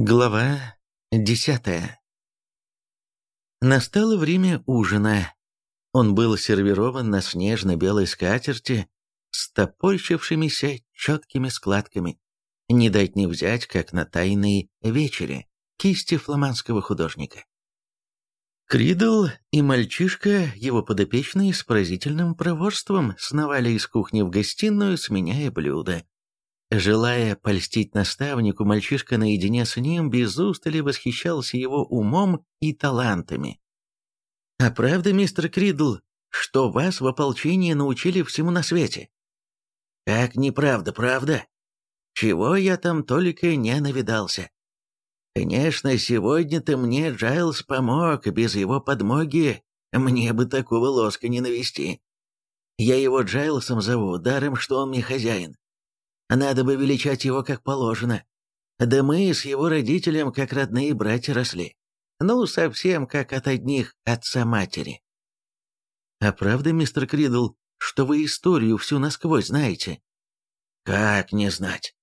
Глава десятая Настало время ужина. Он был сервирован на снежно-белой скатерти с топорщившимися четкими складками. Не дать не взять, как на тайной вечере, кисти фламандского художника. Кридл и мальчишка, его подопечные, с поразительным проворством сновали из кухни в гостиную, сменяя блюда. Желая польстить наставнику, мальчишка наедине с ним без устали восхищался его умом и талантами. «А правда, мистер Кридл, что вас в ополчении научили всему на свете?» «Как неправда, правда? Чего я там только не навидался. Конечно, сегодня-то мне Джайлз помог, без его подмоги мне бы такого лоска не навести. Я его Джайлсом зову, даром, что он мне хозяин. Надо бы величать его как положено. Да мы с его родителем как родные братья росли. Ну, совсем как от одних отца-матери. А правда, мистер Кридл, что вы историю всю насквозь знаете? Как не знать?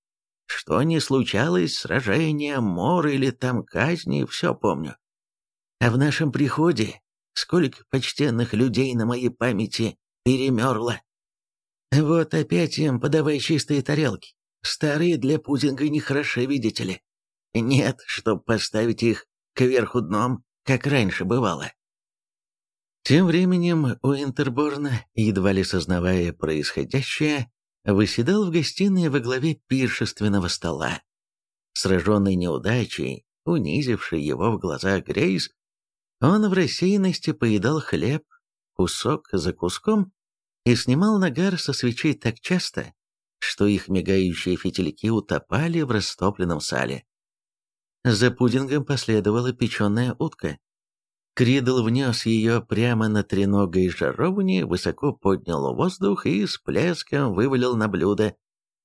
Что не случалось, сражения, мор или там казни, все помню. А в нашем приходе сколько почтенных людей на моей памяти перемерло. Вот опять им подавай чистые тарелки. Старые для пудинга нехороши, видите ли. Нет, чтоб поставить их кверху дном, как раньше бывало. Тем временем у Интерборна, едва ли сознавая происходящее, выседал в гостиной во главе пиршественного стола. Сраженный неудачей, унизивший его в глазах Грейс, он в рассеянности поедал хлеб, кусок за куском, и снимал нагар со свечей так часто, что их мигающие фитильки утопали в растопленном сале. За пудингом последовала печеная утка. Кридл внес ее прямо на треногой жаровни, высоко поднял воздух и с плеском вывалил на блюдо,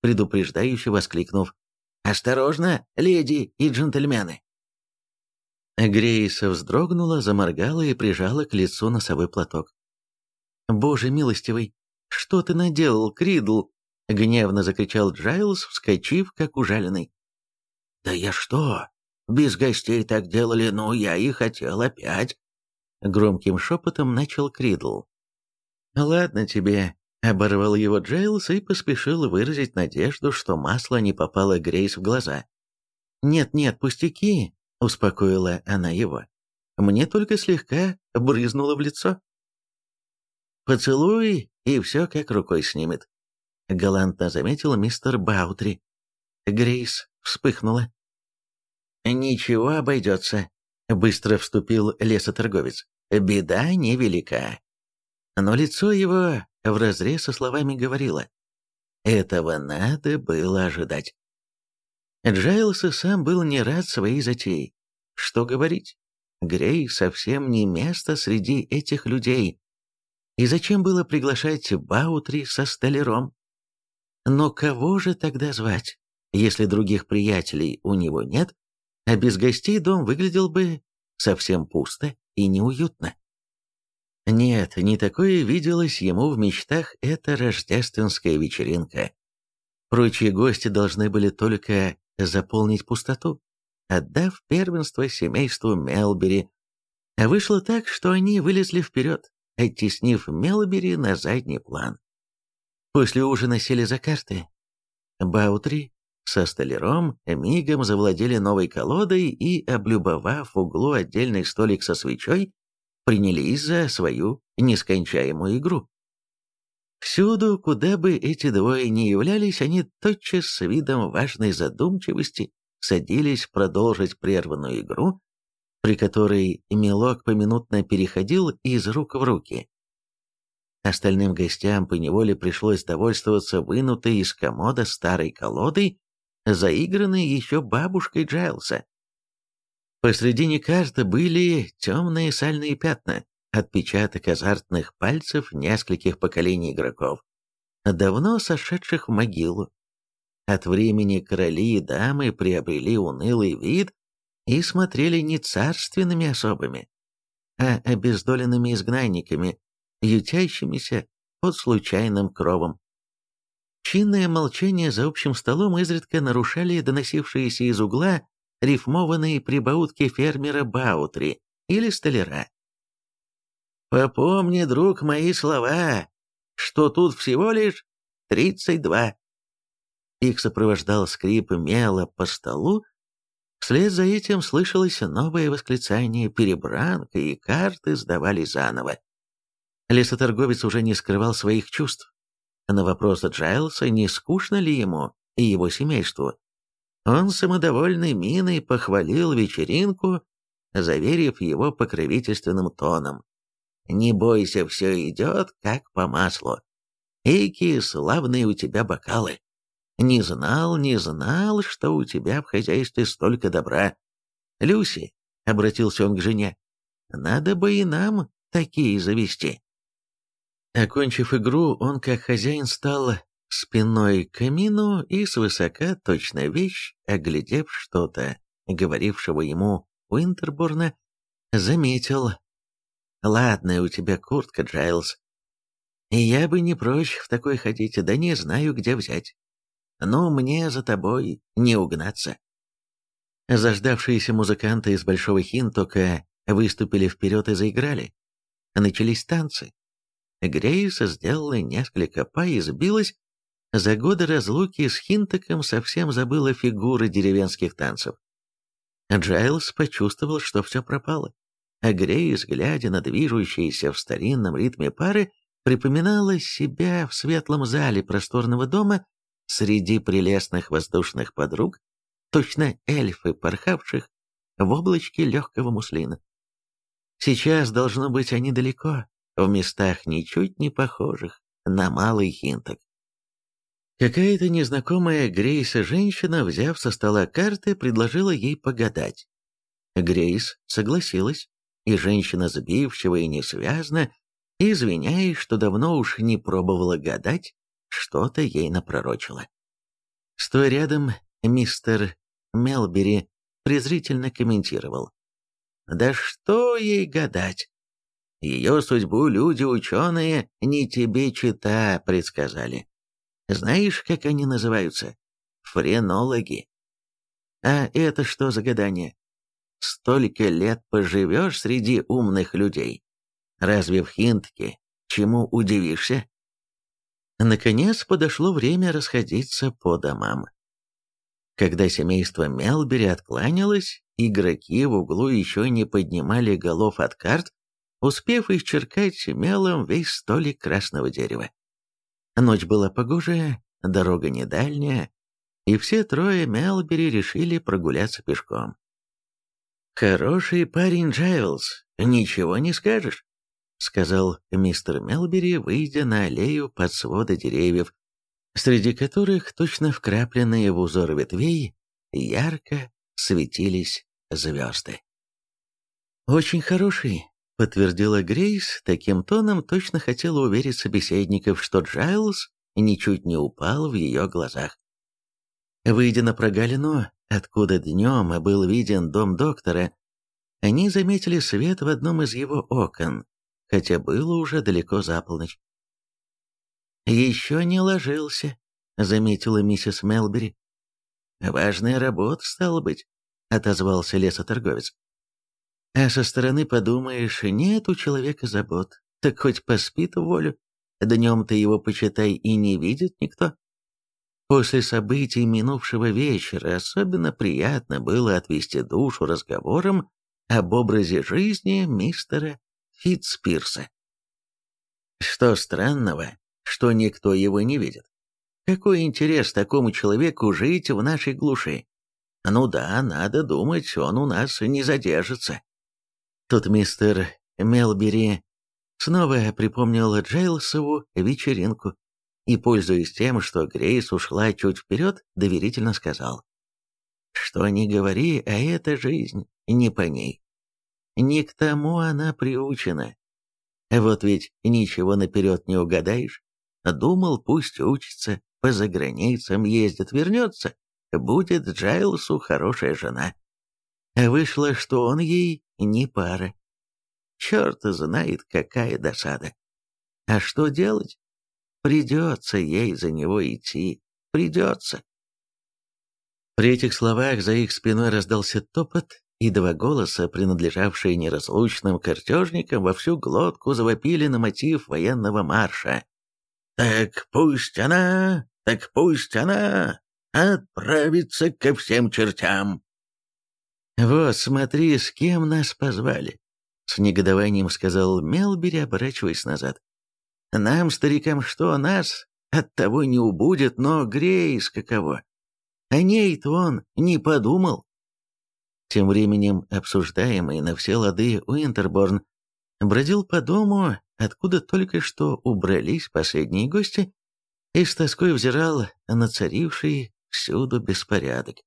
предупреждающе воскликнув «Осторожно, леди и джентльмены!» Грейса вздрогнула, заморгала и прижала к лицу носовой платок. «Боже милостивый, что ты наделал, Кридл?» — гневно закричал Джайлз, вскочив, как ужаленный. «Да я что? Без гостей так делали, но я и хотел опять!» Громким шепотом начал Кридл. «Ладно тебе», — оборвал его Джайлз и поспешил выразить надежду, что масло не попало Грейс в глаза. «Нет-нет, пустяки», — успокоила она его. «Мне только слегка брызнуло в лицо». «Поцелуй, и все как рукой снимет», — галантно заметил мистер Баутри. Грейс вспыхнула. «Ничего обойдется», — быстро вступил лесоторговец. «Беда невелика». Но лицо его вразрез со словами говорило. Этого надо было ожидать. Джайлс и сам был не рад своей затеи. Что говорить? Грей совсем не место среди этих людей, и зачем было приглашать Баутри со столяром? Но кого же тогда звать, если других приятелей у него нет, а без гостей дом выглядел бы совсем пусто и неуютно? Нет, не такое виделось ему в мечтах эта рождественская вечеринка. Прочие гости должны были только заполнить пустоту, отдав первенство семейству Мелбери. А вышло так, что они вылезли вперед, оттеснив Мелбери на задний план. После ужина сели за карты. Баутри со столяром мигом завладели новой колодой и, облюбовав в углу отдельный столик со свечой, принялись за свою нескончаемую игру. Всюду, куда бы эти двое ни являлись, они тотчас с видом важной задумчивости садились продолжить прерванную игру, при которой мелок поминутно переходил из рук в руки. Остальным гостям поневоле пришлось довольствоваться вынутой из комода старой колодой, заигранной еще бабушкой Джайлса. Посредине карты были темные сальные пятна, отпечаток азартных пальцев нескольких поколений игроков, давно сошедших в могилу. От времени короли и дамы приобрели унылый вид и смотрели не царственными особами, а обездоленными изгнанниками, ютящимися под случайным кровом. Чинное молчание за общим столом изредка нарушали доносившиеся из угла рифмованные прибаутки фермера Баутри или столяра. «Попомни, друг, мои слова, что тут всего лишь тридцать два». Их сопровождал скрип мела по столу, вслед за этим слышалось новое восклицание, перебранка и карты сдавали заново. Лесоторговец уже не скрывал своих чувств. На вопрос Джайлса, не скучно ли ему и его семейству, он самодовольной миной похвалил вечеринку, заверив его покровительственным тоном. «Не бойся, все идет как по маслу. Эки славные у тебя бокалы. Не знал, не знал, что у тебя в хозяйстве столько добра. Люси, — обратился он к жене, — надо бы и нам такие завести. Окончив игру, он как хозяин стал спиной к камину и свысока, точно вещь, оглядев что-то, говорившего ему Уинтерборна, заметил. «Ладная у тебя куртка, Джайлз. Я бы не прочь в такой ходить, да не знаю, где взять. Но мне за тобой не угнаться». Заждавшиеся музыканты из Большого Хинтока выступили вперед и заиграли. Начались танцы. Грейс сделала несколько па и сбилась. За годы разлуки с Хинтоком совсем забыла фигуры деревенских танцев. Джайлз почувствовал, что все пропало. А Грейс, глядя на движущиеся в старинном ритме пары, припоминала себя в светлом зале просторного дома среди прелестных воздушных подруг, точно эльфы, порхавших в облачке легкого муслина. Сейчас, должно быть, они далеко, в местах ничуть не похожих на малый хинток. Какая-то незнакомая Грейса женщина, взяв со стола карты, предложила ей погадать. Грейс согласилась, и женщина сбивчиво и несвязно, извиняясь, что давно уж не пробовала гадать, что-то ей напророчила. Стоя рядом, мистер Мелбери презрительно комментировал. «Да что ей гадать? Ее судьбу люди-ученые не тебе чита предсказали. Знаешь, как они называются? Френологи. А это что за гадание? Столько лет поживешь среди умных людей. Разве в Хинтке чему удивишься? Наконец подошло время расходиться по домам. Когда семейство Мелбери откланялось, игроки в углу еще не поднимали голов от карт, успев исчеркать мелом весь столик красного дерева. Ночь была погожая, дорога не дальняя, и все трое Мелбери решили прогуляться пешком. «Хороший парень Джайлз, ничего не скажешь», — сказал мистер Мелбери, выйдя на аллею под своды деревьев, среди которых, точно вкрапленные в узор ветвей, ярко светились звезды. «Очень хороший», подтвердила Грейс, таким тоном точно хотела уверить собеседников, что Джайлз ничуть не упал в ее глазах. Выйдя на прогалину, откуда днем был виден дом доктора, они заметили свет в одном из его окон, хотя было уже далеко за полночь. «Еще не ложился», — заметила миссис Мелбери. «Важная работа, стало быть», — отозвался лесоторговец. А со стороны подумаешь, нет у человека забот, так хоть поспит волю. Днем-то его, почитай, и не видит никто. После событий минувшего вечера особенно приятно было отвести душу разговором об образе жизни мистера Фитцпирса. Что странного, что никто его не видит? Какой интерес такому человеку жить в нашей глуши? Ну да, надо думать, он у нас не задержится. Тут мистер Мелбери снова припомнил Джейлсову вечеринку и, пользуясь тем, что Грейс ушла чуть вперед, доверительно сказал. «Что ни говори, а эта жизнь не по ней. Не к тому она приучена. Вот ведь ничего наперед не угадаешь. Думал, пусть учится, по заграницам ездит, вернется, будет Джайлсу хорошая жена. Вышло, что он ей не пара. Черт знает, какая досада. А что делать? Придется ей за него идти. Придется. При этих словах за их спиной раздался топот, и два голоса, принадлежавшие неразлучным картежникам, во всю глотку завопили на мотив военного марша. «Так пусть она, так пусть она отправится ко всем чертям!» «Вот, смотри, с кем нас позвали!» С негодованием сказал Мелбери, оборачиваясь назад. «Нам, старикам, что, нас от того не убудет, но Грейс каково. О ней-то он не подумал». Тем временем обсуждаемый на все лады Уинтерборн бродил по дому, откуда только что убрались последние гости, и с тоской взирал на царивший всюду беспорядок.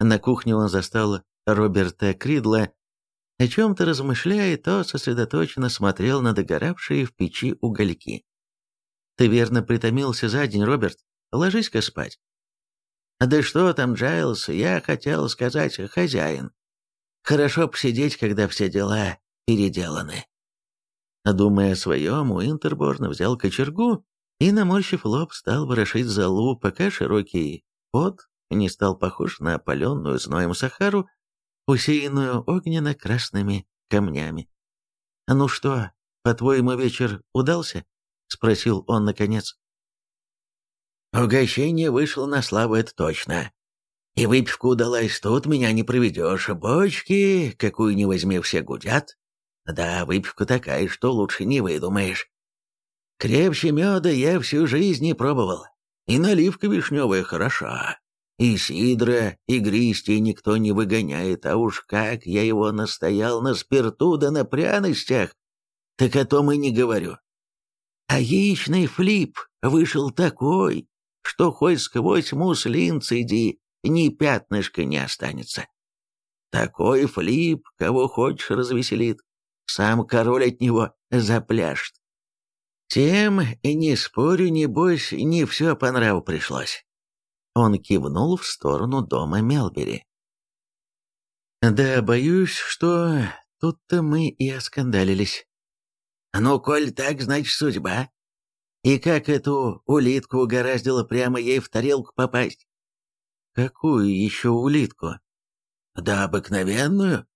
На кухне он застал Роберта Кридла, о чем-то размышляя, то сосредоточенно смотрел на догоравшие в печи угольки. «Ты верно притомился за день, Роберт? Ложись-ка спать». «Да что там, Джайлз, я хотел сказать, хозяин. Хорошо посидеть, когда все дела переделаны». Думая о своем, Уинтерборн взял кочергу и, наморщив лоб, стал ворошить залу, пока широкий пот не стал похож на опаленную зноем Сахару, усеянную огненно-красными камнями. «Ну что, по-твоему, вечер удался?» — спросил он наконец. Угощение вышло на славу, это точно. И выпивка удалась, тут меня не проведешь. Бочки, какую ни возьми, все гудят. Да, выпивка такая, что лучше не выдумаешь. Крепче меда я всю жизнь не пробовал. И наливка вишневая хороша. И сидра, и гристи никто не выгоняет, а уж как я его настоял на спирту да на пряностях, так о том и не говорю. А яичный флип вышел такой, что хоть сквозь муслин цеди, ни пятнышка не останется. Такой флип, кого хочешь, развеселит. Сам король от него запляшет. Тем, не спорю, небось, не все по нраву пришлось. Он кивнул в сторону дома Мелбери. «Да, боюсь, что тут-то мы и оскандалились». «Ну, коль так, значит, судьба. И как эту улитку угораздило прямо ей в тарелку попасть?» «Какую еще улитку?» «Да обыкновенную.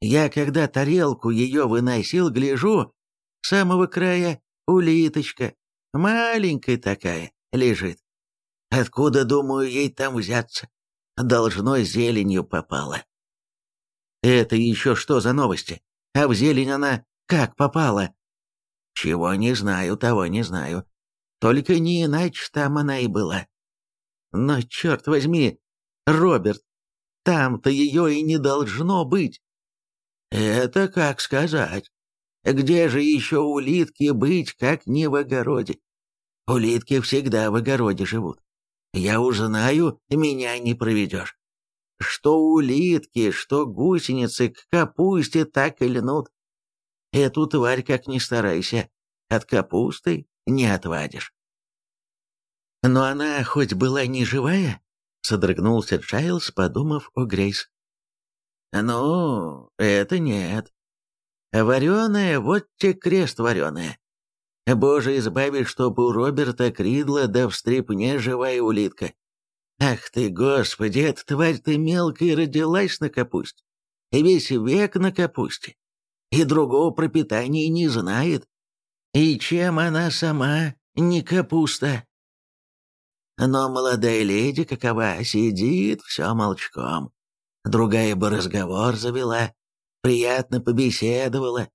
Я, когда тарелку ее выносил, гляжу, с самого края улиточка, маленькая такая, лежит. Откуда, думаю, ей там взяться? Должно, зеленью попала». «Это еще что за новости? А в зелень она как попала?» «Чего не знаю, того не знаю. Только не иначе там она и была. Но, черт возьми, Роберт, там-то ее и не должно быть. Это как сказать. Где же еще улитки быть, как не в огороде? Улитки всегда в огороде живут. Я узнаю, меня не проведешь. Что улитки, что гусеницы к капусте так и льнут. Эту тварь, как ни старайся, от капусты не отвадишь. Но она хоть была не живая, содрогнулся Чайлз, подумав о Грейс. «Ну, это нет. Вареная, вот те крест вареная. Боже, избави, чтобы у Роберта Кридла да в стрипне живая улитка. Ах ты, господи, эта тварь-то мелкая родилась на капусте. И весь век на капусте. И другого пропитания не знает. И чем она сама не капуста? Но молодая леди какова сидит все молчком. Другая бы разговор завела, приятно побеседовала.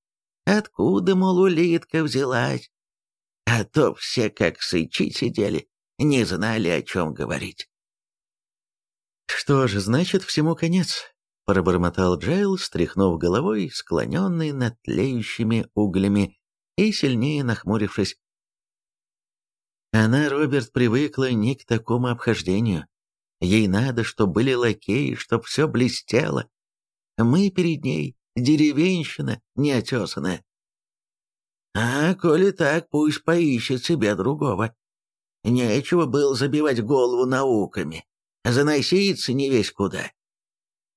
Откуда, мол, улитка взялась? А то все как сычи сидели, не знали, о чем говорить. «Что же, значит, всему конец», — пробормотал Джейл, стряхнув головой, склоненный над тлеющими углями, и сильнее нахмурившись. Она, Роберт, привыкла не к такому обхождению. Ей надо, чтобы были лакеи, чтоб все блестело. Мы перед ней деревенщина неотесанная. А коли так, пусть поищет себе другого. Нечего было забивать голову науками, заноситься не весь куда.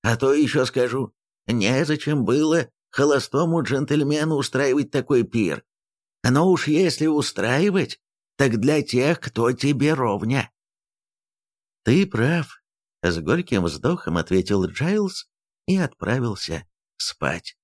А то еще скажу, незачем было холостому джентльмену устраивать такой пир. Но уж если устраивать, так для тех, кто тебе ровня. Ты прав. С горьким вздохом ответил Джайлз и отправился спать.